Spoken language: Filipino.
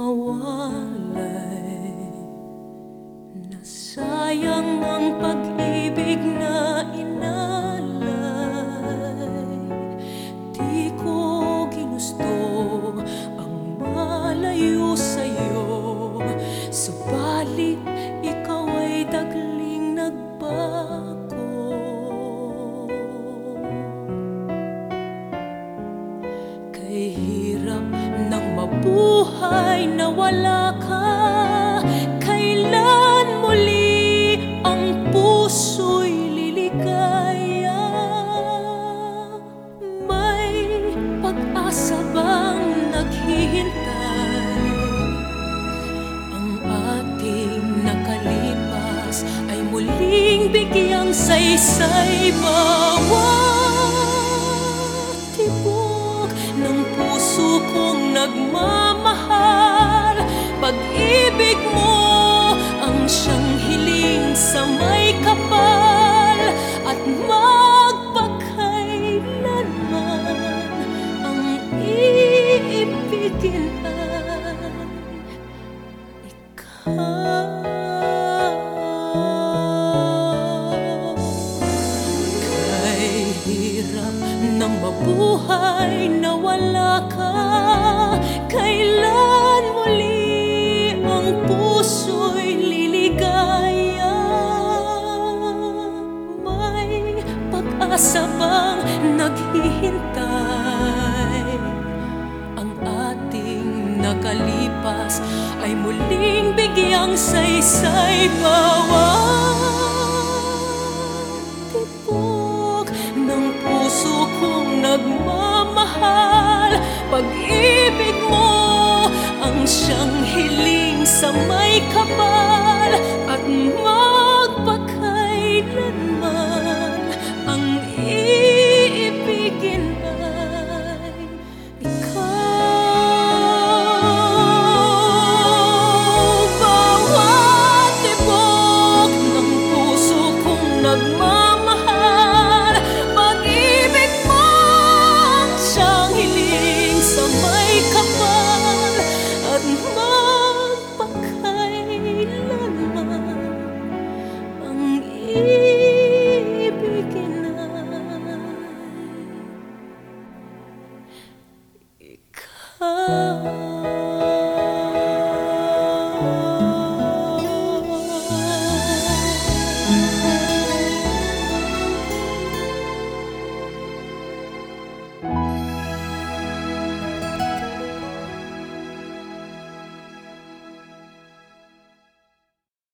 mawalay. Nasayang ang pag wala ka. Kailan muli ang puso'y liligaya? May pag-asa bang naghihintay? Ang ating nakalipas ay muling bigyang saysay Bawat Pag-ibig mo ang siyang hiling sa may kapal At magpakailanman ang iibigin ay ikaw. Kay hirap ng mabuhay na wala ka pag-asa naghihintay. Ang ating nakalipas ay muling bigyang saysay bawat tibok ng puso kong nagmamahal. Pag-ibig mo ang siyang hiling sa may kapal ay ikaw